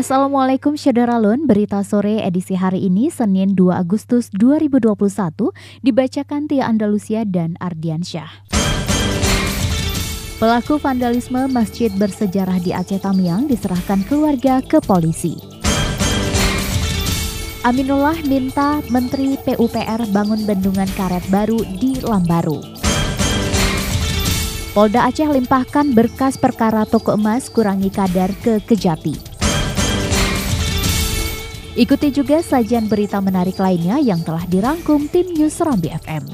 Assalamualaikum Syederalun, berita sore edisi hari ini Senin 2 Agustus 2021 dibacakan Tia Andalusia dan Ardiansyah. Pelaku vandalisme masjid bersejarah di Aceh Tamiang diserahkan keluarga ke polisi. Aminullah minta Menteri PUPR bangun bendungan karet baru di Lambaru. Polda Aceh limpahkan berkas perkara toko emas kurangi kadar ke Kejati. Ikuti juga sajian berita menarik lainnya yang telah dirangkum tim News Serambi FM.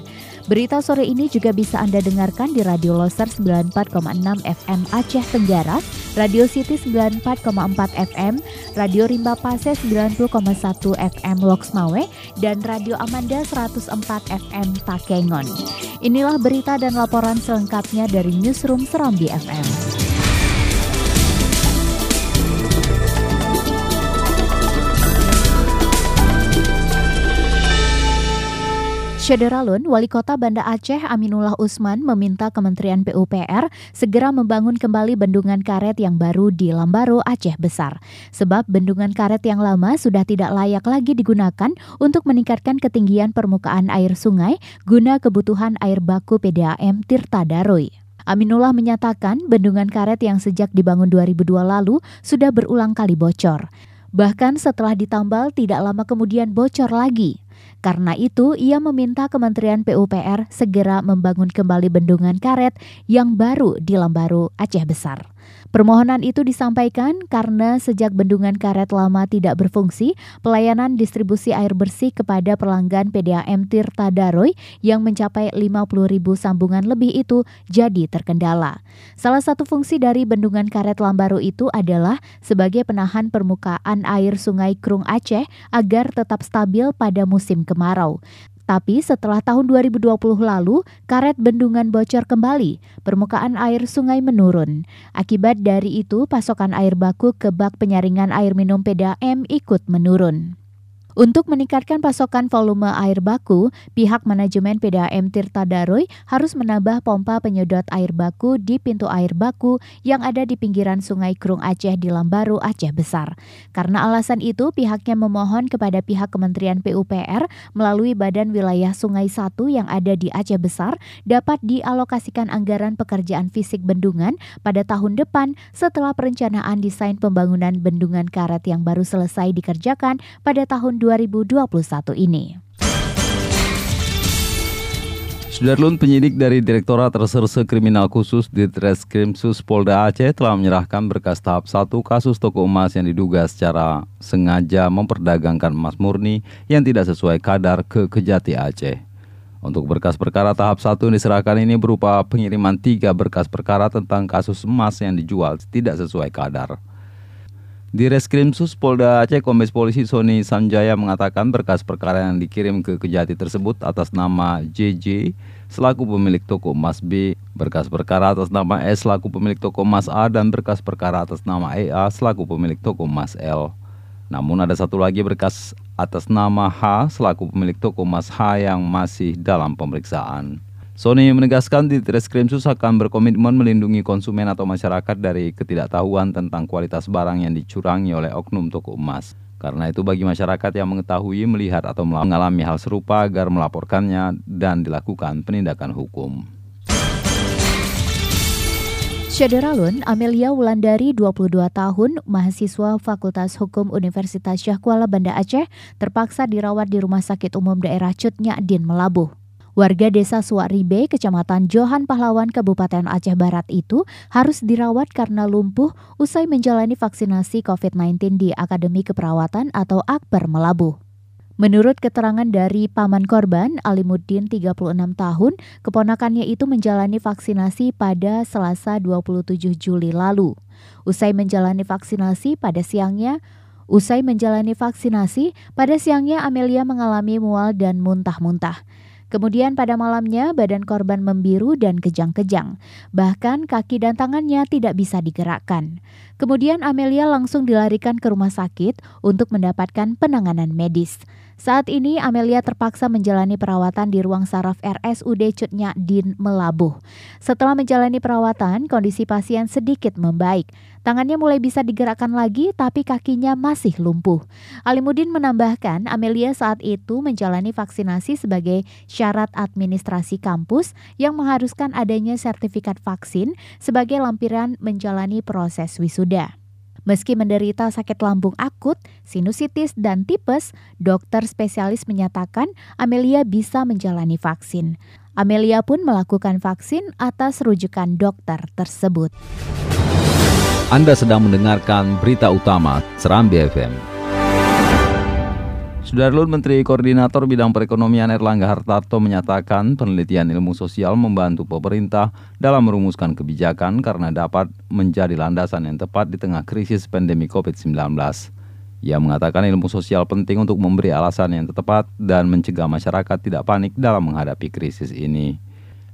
Berita sore ini juga bisa Anda dengarkan di Radio Loser 94,6 FM Aceh Tenggara, Radio City 94,4 FM, Radio Rimba Pase 90,1 FM Loksmawe, dan Radio Amanda 104 FM Takengon. Inilah berita dan laporan selengkapnya dari Newsroom Serambi FM. Syederalun, Wali Kota Banda Aceh Aminullah Usman meminta Kementerian PUPR segera membangun kembali bendungan karet yang baru di Lambaro, Aceh Besar. Sebab bendungan karet yang lama sudah tidak layak lagi digunakan untuk meningkatkan ketinggian permukaan air sungai guna kebutuhan air baku PDAM Tirta Daroy. Aminullah menyatakan bendungan karet yang sejak dibangun 2002 lalu sudah berulang kali bocor. Bahkan setelah ditambal tidak lama kemudian bocor lagi. Karena itu, ia meminta Kementerian PUPR segera membangun kembali bendungan karet yang baru di Lambaru, Aceh Besar. Permohonan itu disampaikan karena sejak bendungan karet lama tidak berfungsi, pelayanan distribusi air bersih kepada pelanggan PDAM Tirta Daroy yang mencapai 50 ribu sambungan lebih itu jadi terkendala. Salah satu fungsi dari bendungan karet Lambaru itu adalah sebagai penahan permukaan air sungai Krung Aceh agar tetap stabil pada musim kemarau. Tapi setelah tahun 2020 lalu, karet bendungan bocor kembali, permukaan air sungai menurun. Akibat dari itu, pasokan air baku ke bak penyaringan air minum PDAM ikut menurun. Untuk meningkatkan pasokan volume air baku, pihak manajemen PDAM Tirta Daroy harus menambah pompa penyedot air baku di pintu air baku yang ada di pinggiran Sungai Krung Aceh di Lambaru, Aceh Besar. Karena alasan itu, pihaknya memohon kepada pihak Kementerian PUPR melalui Badan Wilayah Sungai 1 yang ada di Aceh Besar dapat dialokasikan anggaran pekerjaan fisik bendungan pada tahun depan setelah perencanaan desain pembangunan bendungan karet yang baru selesai dikerjakan pada tahun 2021 ini. Sudarlun penyidik dari Direktorat Reserse Kriminal Khusus di Treskrimsus Polda Aceh telah menyerahkan berkas tahap 1 kasus toko emas yang diduga secara sengaja memperdagangkan emas murni yang tidak sesuai kadar ke Kejati Aceh. Untuk berkas perkara tahap 1 yang diserahkan ini berupa pengiriman tiga berkas perkara tentang kasus emas yang dijual tidak sesuai kadar. Di Reskrimsus Polda Aceh Kombes Polisi Sony Sanjaya mengatakan berkas perkara yang dikirim ke Kejati tersebut atas nama JJ selaku pemilik toko emas B, berkas perkara atas nama S selaku pemilik toko emas A dan berkas perkara atas nama EA selaku pemilik toko emas L. Namun ada satu lagi berkas atas nama H selaku pemilik toko emas H yang masih dalam pemeriksaan. Sony menegaskan di Treskrimsus akan berkomitmen melindungi konsumen atau masyarakat dari ketidaktahuan tentang kualitas barang yang dicurangi oleh oknum toko emas. Karena itu bagi masyarakat yang mengetahui, melihat atau mengalami hal serupa agar melaporkannya dan dilakukan penindakan hukum. Syederalun, Amelia Wulandari, 22 tahun, mahasiswa Fakultas Hukum Universitas Syah Kuala Banda Aceh, terpaksa dirawat di Rumah Sakit Umum Daerah Cutnya Din Melabuh. Warga desa Suwaribe, Kecamatan Johan Pahlawan, Kabupaten Aceh Barat itu harus dirawat karena lumpuh usai menjalani vaksinasi COVID-19 di Akademi Keperawatan atau Akper Melabuh. Menurut keterangan dari paman korban, Alimuddin 36 tahun, keponakannya itu menjalani vaksinasi pada Selasa 27 Juli lalu. Usai menjalani vaksinasi pada siangnya, usai menjalani vaksinasi, pada siangnya Amelia mengalami mual dan muntah-muntah. Kemudian pada malamnya badan korban membiru dan kejang-kejang. Bahkan kaki dan tangannya tidak bisa digerakkan. Kemudian Amelia langsung dilarikan ke rumah sakit untuk mendapatkan penanganan medis. Saat ini Amelia terpaksa menjalani perawatan di ruang saraf RSUD Cutnya Din Melabuh. Setelah menjalani perawatan, kondisi pasien sedikit membaik. Tangannya mulai bisa digerakkan lagi tapi kakinya masih lumpuh. Alimudin menambahkan Amelia saat itu menjalani vaksinasi sebagai syarat administrasi kampus yang mengharuskan adanya sertifikat vaksin sebagai lampiran menjalani proses wisuda. Meski menderita sakit lambung akut, sinusitis, dan tipes, dokter spesialis menyatakan Amelia bisa menjalani vaksin. Amelia pun melakukan vaksin atas rujukan dokter tersebut. Anda sedang mendengarkan berita utama Serambi FM. Sudarlun Menteri Koordinator Bidang Perekonomian Erlangga Hartarto menyatakan penelitian ilmu sosial membantu pemerintah dalam merumuskan kebijakan karena dapat menjadi landasan yang tepat di tengah krisis pandemi COVID-19. Ia mengatakan ilmu sosial penting untuk memberi alasan yang tepat dan mencegah masyarakat tidak panik dalam menghadapi krisis ini.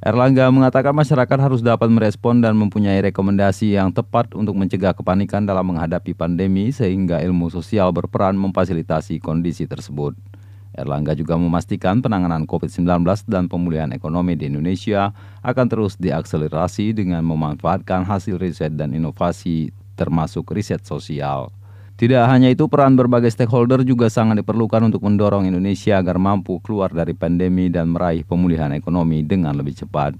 Erlangga mengatakan masyarakat harus dapat merespon dan mempunyai rekomendasi yang tepat untuk mencegah kepanikan dalam menghadapi pandemi sehingga ilmu sosial berperan memfasilitasi kondisi tersebut. Erlangga juga memastikan penanganan COVID-19 dan pemulihan ekonomi di Indonesia akan terus diakselerasi dengan memanfaatkan hasil riset dan inovasi termasuk riset sosial. Tidak hanya itu, peran berbagai stakeholder juga sangat diperlukan untuk mendorong Indonesia agar mampu keluar dari pandemi dan meraih pemulihan ekonomi dengan lebih cepat.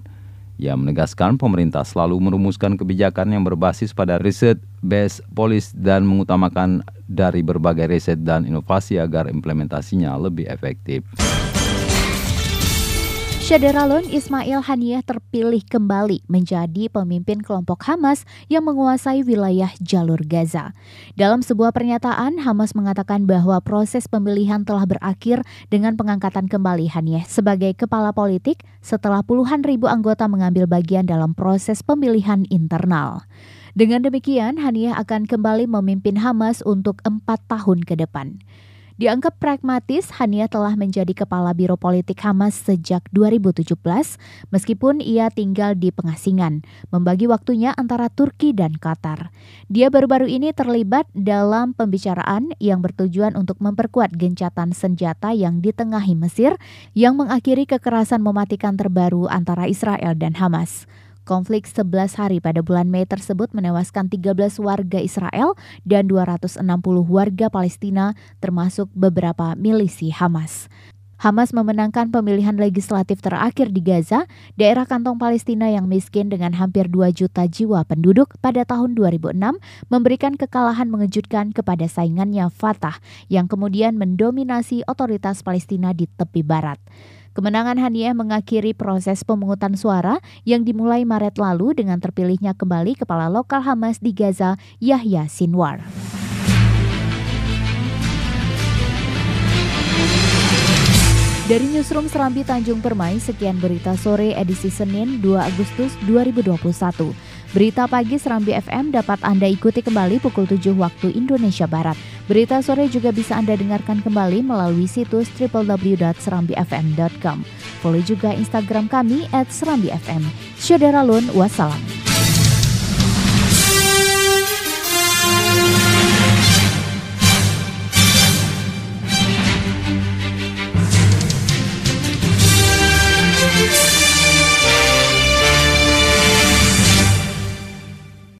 Ia menegaskan pemerintah selalu merumuskan kebijakan yang berbasis pada riset, base, polis, dan mengutamakan dari berbagai riset dan inovasi agar implementasinya lebih efektif. Syaderalon Ismail Haniyah terpilih kembali menjadi pemimpin kelompok Hamas yang menguasai wilayah jalur Gaza. Dalam sebuah pernyataan, Hamas mengatakan bahwa proses pemilihan telah berakhir dengan pengangkatan kembali Haniyah sebagai kepala politik setelah puluhan ribu anggota mengambil bagian dalam proses pemilihan internal. Dengan demikian, Haniyah akan kembali memimpin Hamas untuk empat tahun ke depan. Dianggap pragmatis, Hania telah menjadi kepala Biro Politik Hamas sejak 2017, meskipun ia tinggal di pengasingan, membagi waktunya antara Turki dan Qatar. Dia baru-baru ini terlibat dalam pembicaraan yang bertujuan untuk memperkuat gencatan senjata yang ditengahi Mesir yang mengakhiri kekerasan mematikan terbaru antara Israel dan Hamas. Konflik 11 hari pada bulan Mei tersebut menewaskan 13 warga Israel dan 260 warga Palestina termasuk beberapa milisi Hamas. Hamas memenangkan pemilihan legislatif terakhir di Gaza, daerah kantong Palestina yang miskin dengan hampir 2 juta jiwa penduduk pada tahun 2006, memberikan kekalahan mengejutkan kepada saingannya Fatah yang kemudian mendominasi otoritas Palestina di tepi barat. Kemenangan Haniah mengakhiri proses pemungutan suara yang dimulai Maret lalu dengan terpilihnya kembali kepala lokal Hamas di Gaza, Yahya Sinwar. Dari Newsroom Serambi Tanjung Permai, sekian berita sore edisi Senin 2 Agustus 2021. Berita pagi Serambi FM dapat Anda ikuti kembali pukul 7 waktu Indonesia Barat. Berita sore juga bisa Anda dengarkan kembali melalui situs www.serambifm.com. Follow juga Instagram kami at Serambi FM. Syederalun, wassalam.